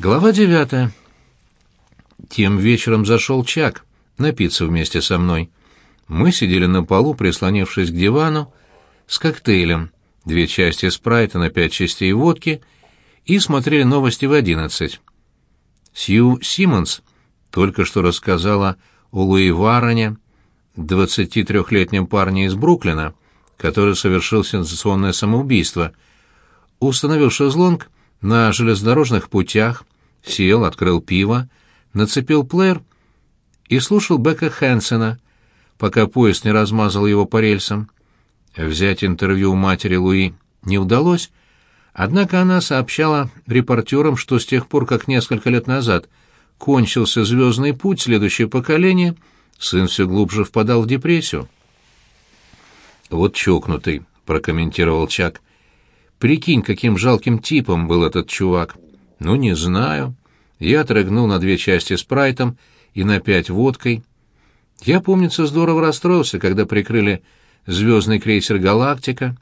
Глава девятая. Тем вечером зашел Чак напиться вместе со мной. Мы сидели на полу, прислонившись к дивану, с коктейлем, две части спрайта на пять частей водки, и смотрели новости в одиннадцать. Сью Симмонс только что рассказала о Луи Вароне, 23-летнем парне из Бруклина, который совершил сенсационное самоубийство. Установил шезлонг на железнодорожных путях, сел, открыл пиво, нацепил плеер и слушал Бека Хэнсона, пока поезд не размазал его по рельсам. Взять интервью у матери Луи не удалось, однако она сообщала репортерам, что с тех пор, как несколько лет назад кончился «Звездный путь», следующее поколение, сын все глубже впадал в депрессию. «Вот чокнутый», — прокомментировал Чак. «Прикинь, каким жалким типом был этот чувак». «Ну, не знаю». Я отрыгнул на две части спрайтом и на пять водкой. Я, помнится, здорово расстроился, когда прикрыли звездный крейсер «Галактика».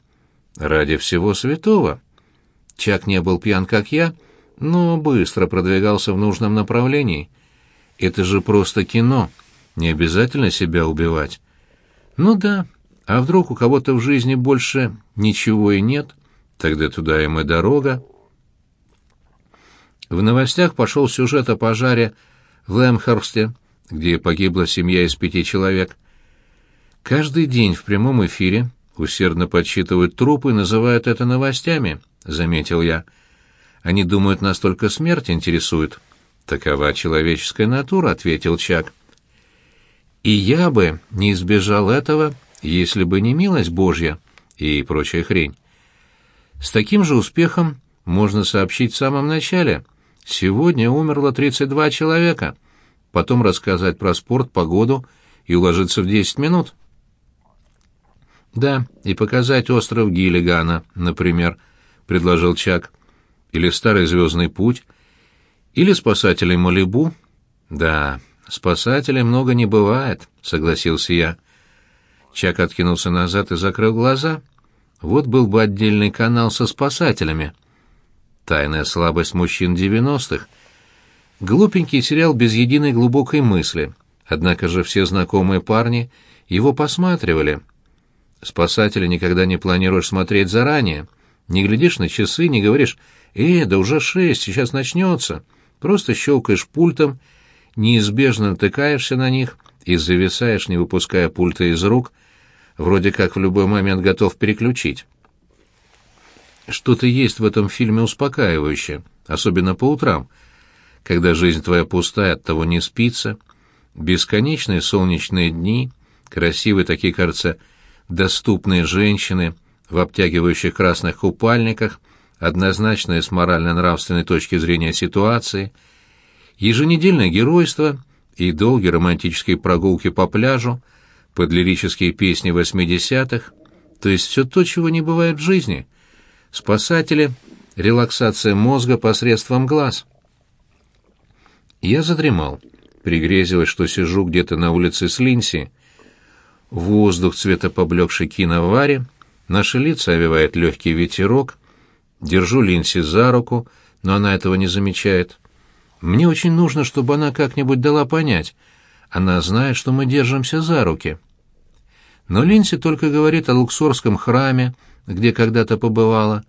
Ради всего святого. Чак не был пьян, как я, но быстро продвигался в нужном направлении. Это же просто кино, не обязательно себя убивать. Ну да, а вдруг у кого-то в жизни больше ничего и нет, тогда туда им и дорога. В новостях пошел сюжет о пожаре в Лэмхорсте, где погибла семья из пяти человек. Каждый день в прямом эфире усердно подсчитывают трупы и называют это новостями, заметил я. Они думают, нас только смерть интересует. Такова человеческая натура, ответил Чак. И я бы не избежал этого, если бы не милость Божья и прочая хрень. С таким же успехом можно сообщить в самом начале — Сегодня умерло 32 человека. Потом рассказать про спорт, погоду и уложиться в 10 минут. Да, и показать остров Гиллигана, например, предложил Чак. Или старый звездный путь. Или спасателей Малибу. Да, спасателей много не бывает, согласился я. Чак откинулся назад и закрыл глаза. Вот был бы отдельный канал со спасателями. Тайная слабость мужчин девяностых. Глупенький сериал без единой глубокой мысли. Однако же все знакомые парни его посматривали. Спасатели никогда не планируешь смотреть заранее. Не глядишь на часы, не говоришь «Э, да уже шесть, сейчас начнется». Просто щелкаешь пультом, неизбежно натыкаешься на них и зависаешь, не выпуская пульта из рук, вроде как в любой момент готов переключить. Что-то есть в этом фильме успокаивающее, особенно по утрам, когда жизнь твоя пустая, от того не спится. Бесконечные солнечные дни, красивые такие, кажется, доступные женщины в обтягивающих красных купальниках, однозначные с морально-нравственной точки зрения ситуации, еженедельное геройство и долгие романтические прогулки по пляжу, под лирические песни восьмидесятых, то есть все то, чего не бывает в жизни — Спасатели — релаксация мозга посредством глаз. Я задремал, пригрезивая, что сижу где-то на улице с Линси. Воздух цвета поблекшей киноваре, наши лица овивает легкий ветерок. Держу Линси за руку, но она этого не замечает. Мне очень нужно, чтобы она как-нибудь дала понять. Она знает, что мы держимся за руки. Но Линси только говорит о Луксорском храме, где когда-то побывала.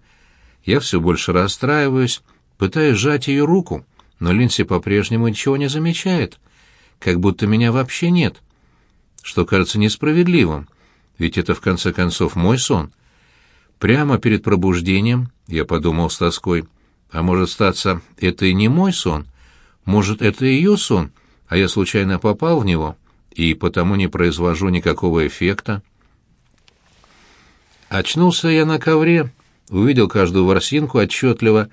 Я все больше расстраиваюсь, пытаюсь сжать ее руку, но Линси по-прежнему ничего не замечает, как будто меня вообще нет. Что кажется несправедливым, ведь это в конце концов мой сон. Прямо перед пробуждением я подумал с тоской, а может статься, это и не мой сон, может, это ее сон, а я случайно попал в него и потому не произвожу никакого эффекта. Очнулся я на ковре, увидел каждую ворсинку отчетливо,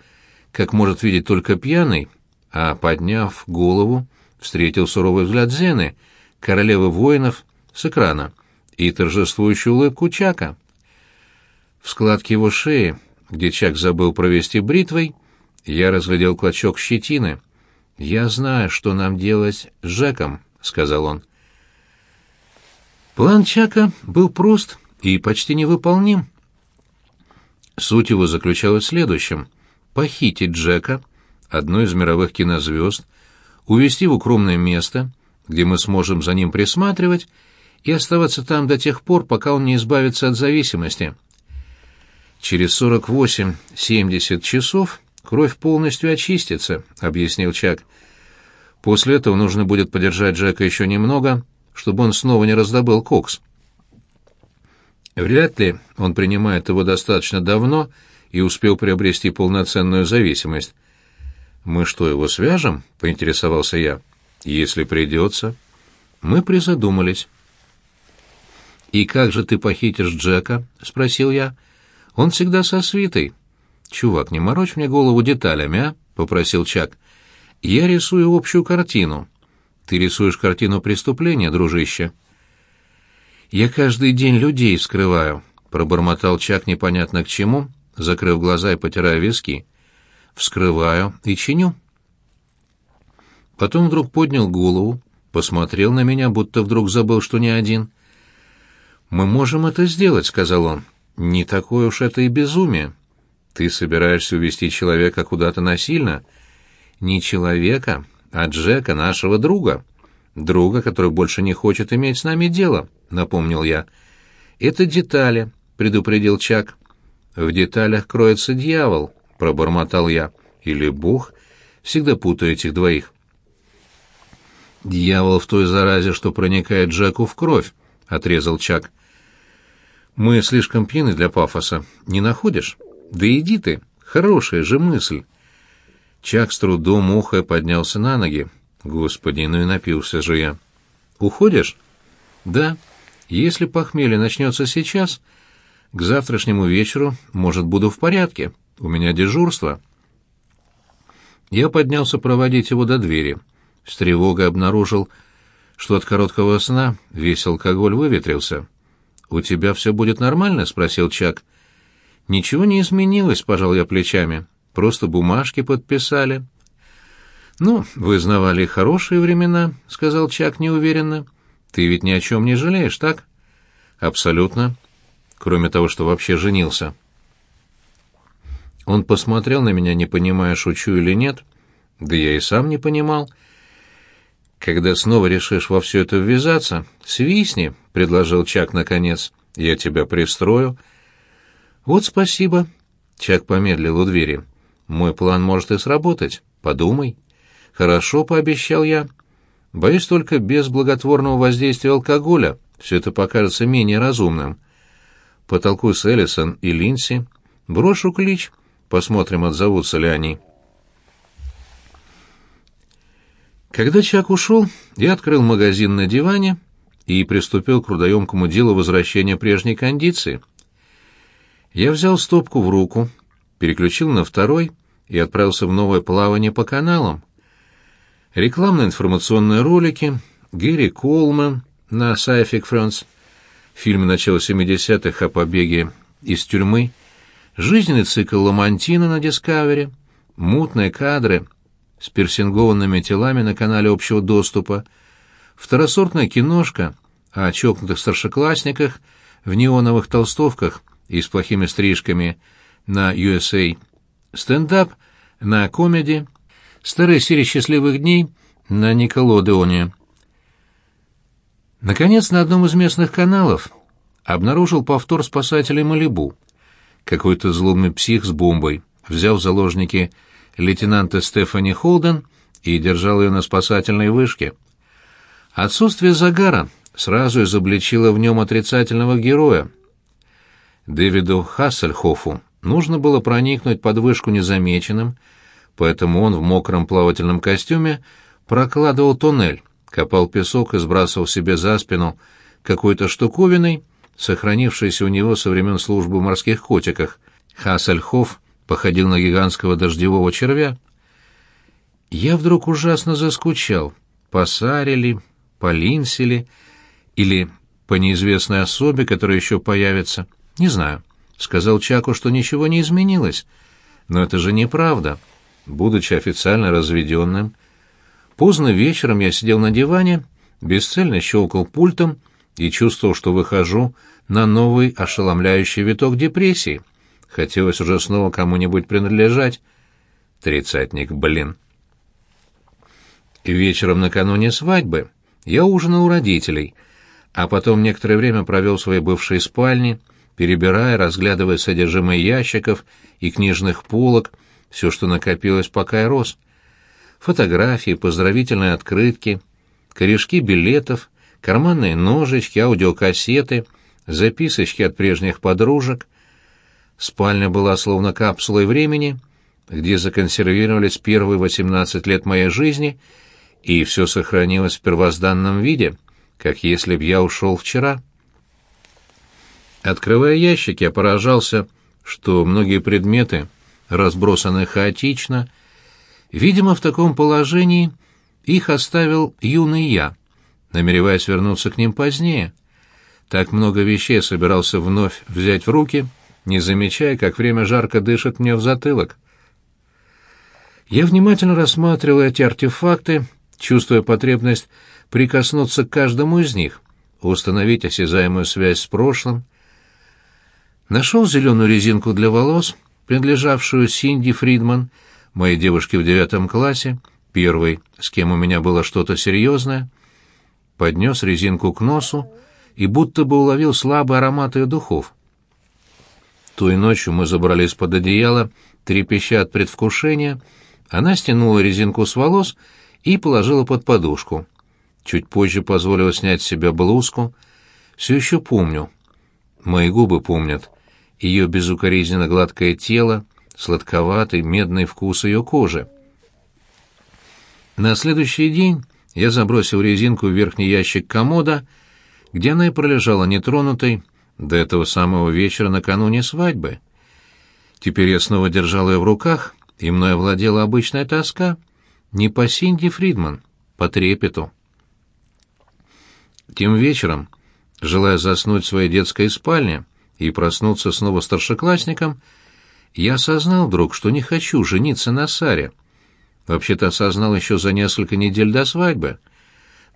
как может видеть только пьяный, а, подняв голову, встретил суровый взгляд Зены, королевы воинов, с экрана, и торжествующую улыбку Чака. В складке его шеи, где Чак забыл провести бритвой, я разглядел клочок щетины. «Я знаю, что нам делать с Жеком», — сказал он. План Чака был прост и почти невыполним. Суть его заключалась в следующем. Похитить Джека, одной из мировых кинозвезд, увезти в укромное место, где мы сможем за ним присматривать, и оставаться там до тех пор, пока он не избавится от зависимости. Через 48-70 часов кровь полностью очистится, объяснил Чак. После этого нужно будет подержать Джека еще немного, чтобы он снова не раздобыл кокс. Вряд ли он принимает его достаточно давно и успел приобрести полноценную зависимость. «Мы что, его свяжем?» — поинтересовался я. «Если придется». Мы призадумались. «И как же ты похитишь Джека?» — спросил я. «Он всегда со свитой». «Чувак, не морочь мне голову деталями, а?» — попросил Чак. «Я рисую общую картину». «Ты рисуешь картину преступления, дружище». «Я каждый день людей скрываю», — пробормотал Чак непонятно к чему, закрыв глаза и потирая виски. «Вскрываю и чиню». Потом вдруг поднял голову, посмотрел на меня, будто вдруг забыл, что не один. «Мы можем это сделать», — сказал он. «Не такое уж это и безумие. Ты собираешься увести человека куда-то насильно?» «Не человека, а Джека, нашего друга. Друга, который больше не хочет иметь с нами дело», — напомнил я. «Это детали», — предупредил Чак. «В деталях кроется дьявол», — пробормотал я. «Или Бог. Всегда путаю этих двоих». «Дьявол в той заразе, что проникает Джеку в кровь», — отрезал Чак. Мы слишком пьяны для пафоса. Не находишь? Да иди ты. Хорошая же мысль. Чак с трудом ухая поднялся на ноги. Господи, ну и напился же я. Уходишь? Да. Если похмелье начнется сейчас, к завтрашнему вечеру, может, буду в порядке. У меня дежурство. Я поднялся проводить его до двери. С тревогой обнаружил, что от короткого сна весь алкоголь выветрился. «У тебя все будет нормально?» — спросил Чак. «Ничего не изменилось», — пожал я плечами. «Просто бумажки подписали». «Ну, вы знавали хорошие времена», — сказал Чак неуверенно. «Ты ведь ни о чем не жалеешь, так?» «Абсолютно. Кроме того, что вообще женился». Он посмотрел на меня, не понимая, шучу или нет. Да я и сам не понимал. «Когда снова решишь во все это ввязаться, свистни», — предложил Чак наконец. «Я тебя пристрою». «Вот спасибо». Чак помедлил у двери. «Мой план может и сработать. Подумай». «Хорошо», — пообещал я. «Боюсь только без благотворного воздействия алкоголя все это покажется менее разумным. Потолкуй с Эллисон и Линси, брошу клич, посмотрим, отзовутся ли они». Когда Чак ушел, я открыл магазин на диване и приступил к трудоемкому делу возвращения прежней кондиции. Я взял стопку в руку, переключил на второй и отправился в новое плавание по каналам. Рекламно-информационные ролики, Гэри Колман на Scientific Friends, фильм начала 70-х о побеге из тюрьмы, жизненный цикл Ламантина на Discovery, мутные кадры — с персингованными телами на канале общего доступа, второсортная киношка о чокнутых старшеклассниках в неоновых толстовках и с плохими стрижками на USA, стендап на комеди, старые серии счастливых дней на Николодеоне. Наконец, на одном из местных каналов обнаружил повтор спасателей Малибу. Какой-то злобный псих с бомбой взял в заложники лейтенанта Стефани Холден и держал ее на спасательной вышке. Отсутствие загара сразу изобличило в нем отрицательного героя. Дэвиду Хассельхофу нужно было проникнуть под вышку незамеченным, поэтому он в мокром плавательном костюме прокладывал туннель, копал песок и сбрасывал себе за спину какой-то штуковиной, сохранившейся у него со времен службы в морских котиках. Хассельхоф походил на гигантского дождевого червя. Я вдруг ужасно заскучал. По Сарели, по Линселе или по неизвестной особе, которая еще появится. Не знаю. Сказал Чаку, что ничего не изменилось. Но это же неправда. Будучи официально разведенным, поздно вечером я сидел на диване, бесцельно щелкал пультом и чувствовал, что выхожу на новый ошеломляющий виток депрессии — Хотелось уже снова кому-нибудь принадлежать. Тридцатник, блин. Вечером накануне свадьбы я ужинал у родителей, а потом некоторое время провел в своей бывшей спальне, перебирая, разглядывая содержимое ящиков и книжных полок, все, что накопилось, пока я рос. Фотографии, поздравительные открытки, корешки билетов, карманные ножички, аудиокассеты, записочки от прежних подружек. Спальня была словно капсулой времени, где законсервировались первые 18 лет моей жизни — и все сохранилось в первозданном виде, как если б я ушел вчера. Открывая ящик, я поражался, что многие предметы разбросаны хаотично. Видимо, в таком положении их оставил юный я, намереваясь вернуться к ним позднее. Так много вещей собирался вновь взять в руки, не замечая, как время жарко дышит мне в затылок. Я внимательно рассматривал эти артефакты, чувствуя потребность прикоснуться к каждому из них, установить осязаемую связь с прошлым. Нашел зеленую резинку для волос, принадлежавшую Синди Фридман, моей девушке в девятом классе, первой, с кем у меня было что-то серьезное, поднес резинку к носу и будто бы уловил слабый аромат ее духов. Той ночью мы забрались под одеяло, трепеща от предвкушения, она стянула резинку с волос и положила под подушку. Чуть позже позволила снять с себя блузку. Все еще помню. Мои губы помнят. Ее безукоризненно гладкое тело, сладковатый медный вкус ее кожи. На следующий день я забросил резинку в верхний ящик комода, где она и пролежала нетронутой до этого самого вечера накануне свадьбы. Теперь я снова держал ее в руках, и мной овладела обычная тоска — не по Синди Фридман, по трепету. Тем вечером, желая заснуть в своей детской спальне и проснуться снова старшеклассником, я осознал вдруг, что не хочу жениться на Саре. Вообще-то осознал еще за несколько недель до свадьбы.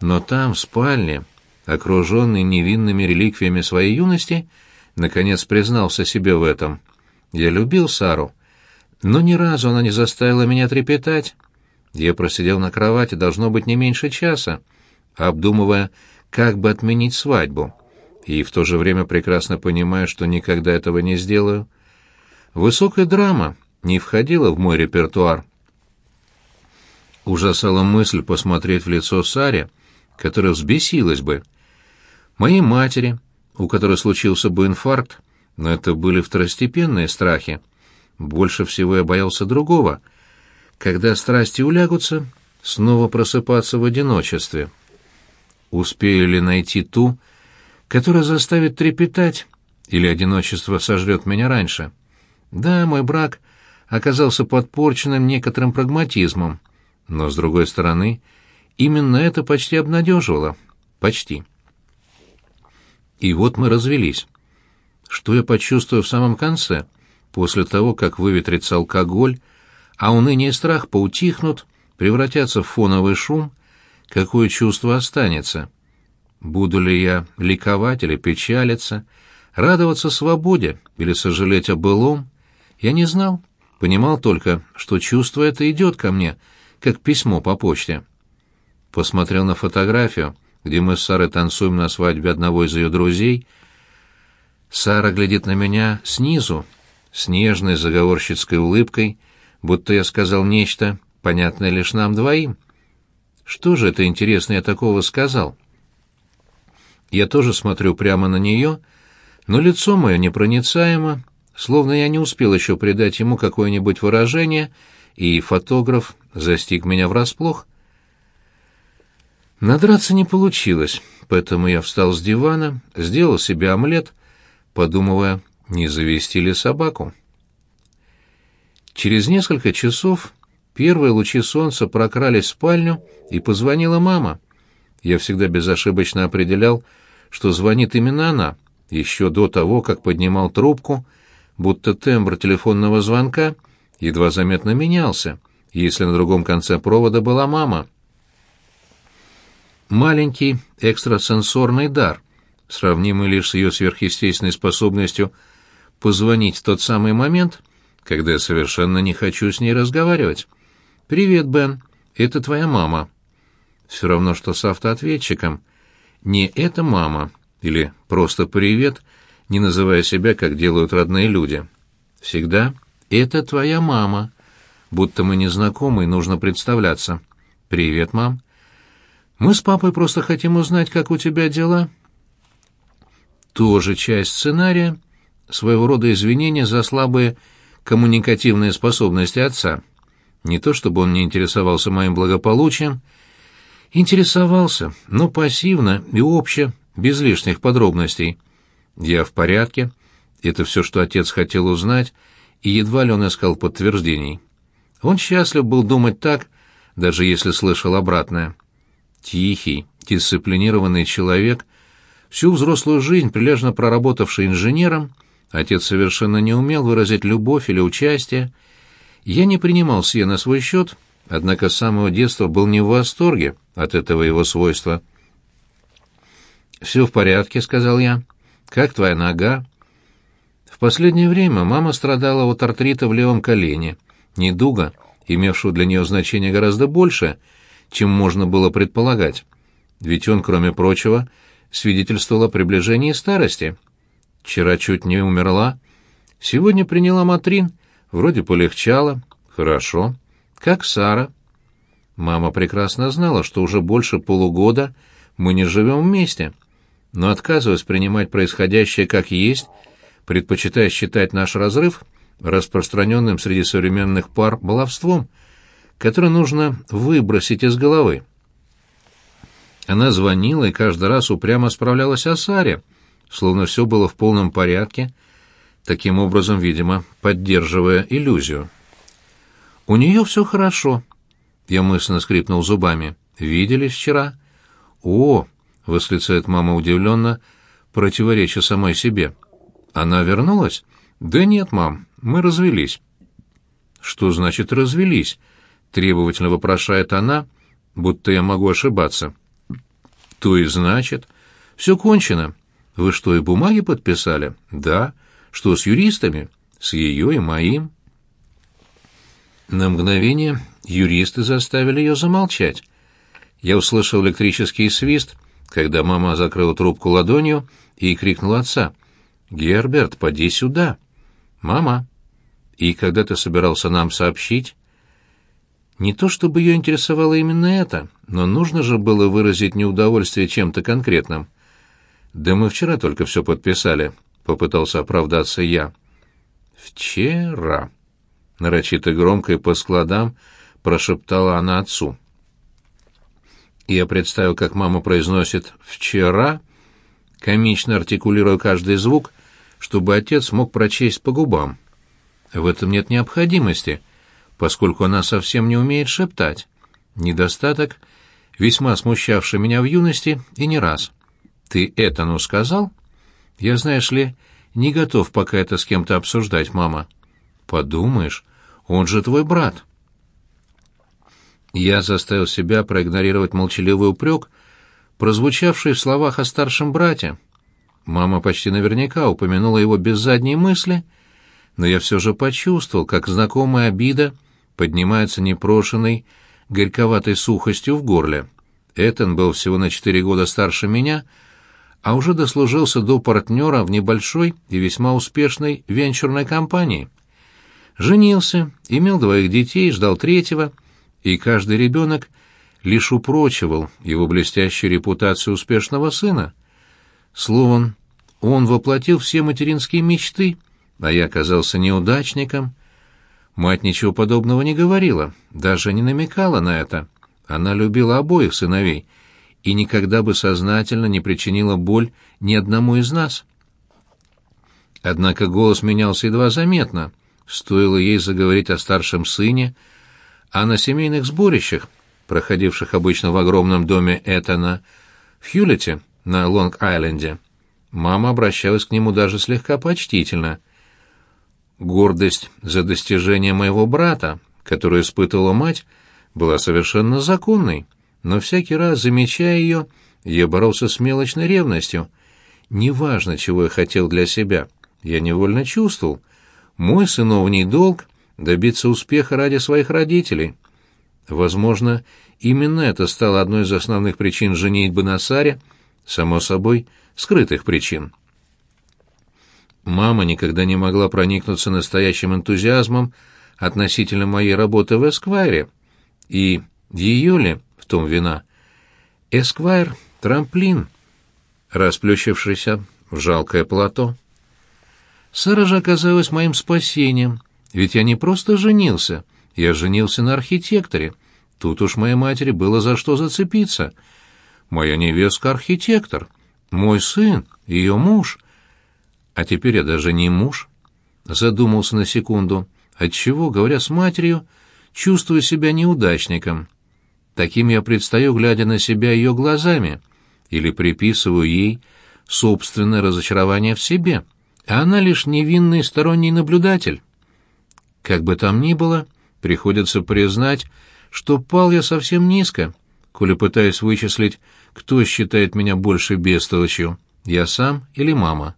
Но там, в спальне, окруженный невинными реликвиями своей юности, наконец признался себе в этом. Я любил Сару, но ни разу она не заставила меня трепетать. Я просидел на кровати, должно быть, не меньше часа, обдумывая, как бы отменить свадьбу, и в то же время прекрасно понимая, что никогда этого не сделаю. Высокая драма не входила в мой репертуар. Ужасала мысль посмотреть в лицо Саре, которая взбесилась бы. Моей матери, у которой случился бы инфаркт, но это были второстепенные страхи. Больше всего я боялся другого — когда страсти улягутся, снова просыпаться в одиночестве. Успею ли найти ту, которая заставит трепетать, или одиночество сожрет меня раньше? Да, мой брак оказался подпорченным некоторым прагматизмом, но, с другой стороны, именно это почти обнадеживало. Почти. И вот мы развелись. Что я почувствую в самом конце, после того, как выветрится алкоголь, а уныние и страх поутихнут, превратятся в фоновый шум, какое чувство останется? Буду ли я ликовать или печалиться, радоваться свободе или сожалеть о былом? Я не знал, понимал только, что чувство это идет ко мне, как письмо по почте. Посмотрел на фотографию, где мы с Сарой танцуем на свадьбе одного из ее друзей. Сара глядит на меня снизу, с нежной заговорщицкой улыбкой — будто я сказал нечто, понятное лишь нам двоим. Что же это интересно я такого сказал? Я тоже смотрю прямо на нее, но лицо мое непроницаемо, словно я не успел еще придать ему какое-нибудь выражение, и фотограф застиг меня врасплох. Надраться не получилось, поэтому я встал с дивана, сделал себе омлет, подумывая, не завести ли собаку. Через несколько часов первые лучи солнца прокрались в спальню, и позвонила мама. Я всегда безошибочно определял, что звонит именно она, еще до того, как поднимал трубку, будто тембр телефонного звонка едва заметно менялся, если на другом конце провода была мама. Маленький экстрасенсорный дар, сравнимый лишь с ее сверхъестественной способностью позвонить в тот самый момент — когда я совершенно не хочу с ней разговаривать. «Привет, Бен. Это твоя мама». Все равно, что с автоответчиком. Не «это мама» или просто «привет», не называя себя, как делают родные люди. Всегда «это твоя мама», будто мы не знакомы и нужно представляться. «Привет, мам». «Мы с папой просто хотим узнать, как у тебя дела». Тоже часть сценария, своего рода извинения за слабые коммуникативные способности отца. Не то чтобы он не интересовался моим благополучием, интересовался, но пассивно и обще, без лишних подробностей. Я в порядке, это все, что отец хотел узнать, и едва ли он искал подтверждений. Он счастлив был думать так, даже если слышал обратное. Тихий, дисциплинированный человек, всю взрослую жизнь прилежно проработавший инженером, отец совершенно не умел выразить любовь или участие. Я не принимал сие на свой счет, однако с самого детства был не в восторге от этого его свойства. «Все в порядке», — сказал я. «Как твоя нога?» В последнее время мама страдала от артрита в левом колене, недуга, имевшего для нее значение гораздо больше, чем можно было предполагать. Ведь он, кроме прочего, свидетельствовал о приближении старости. Вчера чуть не умерла. Сегодня приняла матрин, вроде полегчало. Хорошо. Как Сара. Мама прекрасно знала, что уже больше полугода мы не живем вместе, но отказывалась принимать происходящее как есть, предпочитая считать наш разрыв распространенным среди современных пар баловством, которое нужно выбросить из головы. Она звонила и каждый раз упрямо справлялась о Саре, словно все было в полном порядке, таким образом, видимо, поддерживая иллюзию. «У нее все хорошо», — я мысленно скрипнул зубами. «Виделись вчера?» «О!» — восклицает мама удивленно, противореча самой себе. «Она вернулась?» «Да нет, мам, мы развелись». «Что значит «развелись»?» — требовательно вопрошает она, будто я могу ошибаться. «То и значит. Все кончено. Вы что, и бумаги подписали?» «Да. Что, с юристами?» «С ее и моим». На мгновение юристы заставили ее замолчать. Я услышал электрический свист, когда мама закрыла трубку ладонью и крикнула отца. «Герберт, поди сюда!» «Мама!» «И когда ты собирался нам сообщить?» Не то чтобы ее интересовало именно это, но нужно же было выразить неудовольствие чем-то конкретным. «Да мы вчера только все подписали», — попытался оправдаться я. «Вчера», — нарочито громко и по складам прошептала она отцу. Я представил, как мама произносит «вчера», комично артикулируя каждый звук, чтобы отец мог прочесть по губам. В этом нет необходимости — поскольку она совсем не умеет шептать. Недостаток, весьма смущавший меня в юности и не раз. «Ты это ну сказал?» «Я, знаешь ли, не готов пока это с кем-то обсуждать, мама». «Подумаешь, он же твой брат». Я заставил себя проигнорировать молчаливый упрек, прозвучавший в словах о старшем брате. Мама почти наверняка упомянула его без задней мысли, но я все же почувствовал, как знакомая обида — поднимается непрошенной, горьковатой сухостью в горле. Этон был всего на четыре года старше меня, а уже дослужился до партнера в небольшой и весьма успешной венчурной компании. Женился, имел двоих детей, ждал третьего, и каждый ребенок лишь упрочивал его блестящую репутацию успешного сына. Словом, он воплотил все материнские мечты, а я оказался неудачником, Мать ничего подобного не говорила, даже не намекала на это. Она любила обоих сыновей и никогда бы сознательно не причинила боль ни одному из нас. Однако голос менялся едва заметно, стоило ей заговорить о старшем сыне, а на семейных сборищах, проходивших обычно в огромном доме Этана, в Хьюлете, на Лонг-Айленде, мама обращалась к нему даже слегка почтительно — Гордость за достижение моего брата, которую испытывала мать, была совершенно законной, но всякий раз, замечая ее, я боролся с мелочной ревностью. Неважно, чего я хотел для себя, я невольно чувствовал. Мой сыновний долг — добиться успеха ради своих родителей. Возможно, именно это стало одной из основных причин женитьбы на Саре, само собой, скрытых причин. Мама никогда не могла проникнуться настоящим энтузиазмом относительно моей работы в Эсквайре, и ее ли в том вина? Эсквайр — трамплин, расплющившийся в жалкое плато. Сара же оказалась моим спасением, ведь я не просто женился, я женился на архитекторе. Тут уж моей матери было за что зацепиться. Моя невестка — архитектор, мой сын — ее муж. А теперь я даже не муж. Задумался на секунду, отчего, говоря с матерью, чувствую себя неудачником. Таким я предстаю, глядя на себя ее глазами, или приписываю ей собственное разочарование в себе, а она лишь невинный сторонний наблюдатель. Как бы там ни было, приходится признать, что пал я совсем низко, коли пытаюсь вычислить, кто считает меня больше бестолочью, я сам или мама.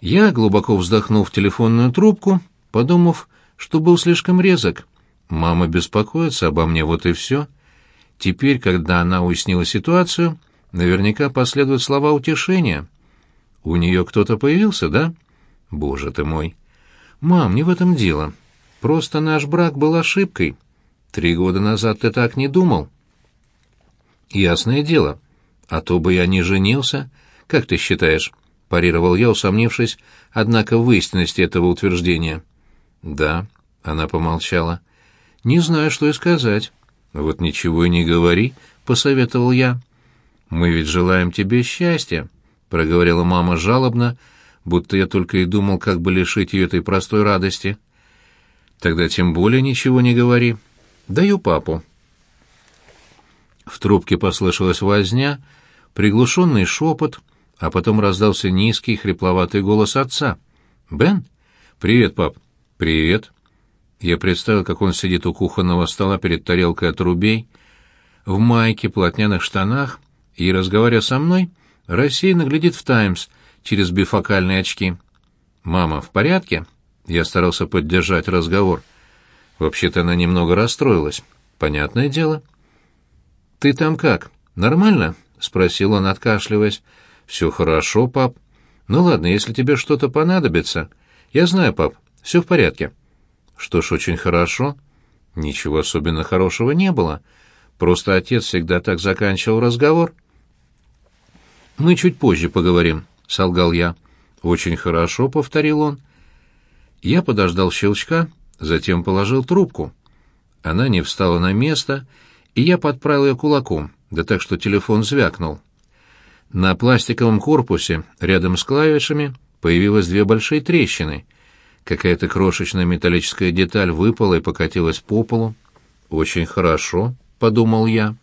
Я глубоко вздохнул в телефонную трубку, подумав, что был слишком резок. Мама беспокоится обо мне, вот и все. Теперь, когда она уяснила ситуацию, наверняка последуют слова утешения. У нее кто-то появился, да? Боже ты мой. Мам, не в этом дело. Просто наш брак был ошибкой. Три года назад ты так не думал. Ясное дело. А то бы я не женился. Как ты считаешь? Парировал я, усомнившись, однако в истинности этого утверждения. Да, она помолчала. Не знаю, что и сказать. Вот ничего и не говори, посоветовал я. Мы ведь желаем тебе счастья, проговорила мама жалобно, будто я только и думал, как бы лишить ее этой простой радости. Тогда тем более ничего не говори. Даю папу. В трубке послышалась возня, приглушенный шепот, а потом раздался низкий хрипловатый голос отца. «Бен? Привет, пап». «Привет». Я представил, как он сидит у кухонного стола перед тарелкой отрубей, в майке, плотняных штанах, и, разговаривая со мной, рассеянно глядит в «Таймс» через бифокальные очки. «Мама, в порядке?» Я старался поддержать разговор. Вообще-то она немного расстроилась. Понятное дело. «Ты там как? Нормально?» — спросил он, откашливаясь. «Все хорошо, пап. Ну ладно, если тебе что-то понадобится. Я знаю, пап, все в порядке». Что ж, очень хорошо. Ничего особенно хорошего не было. Просто отец всегда так заканчивал разговор. «Мы чуть позже поговорим», — солгал я. «Очень хорошо», — повторил он. Я подождал щелчка, затем положил трубку. Она не встала на место, и я подправил ее кулаком, да так, что телефон звякнул. На пластиковом корпусе, рядом с клавишами, появилось две большие трещины. Какая-то крошечная металлическая деталь выпала и покатилась по полу. «Очень хорошо», — подумал я.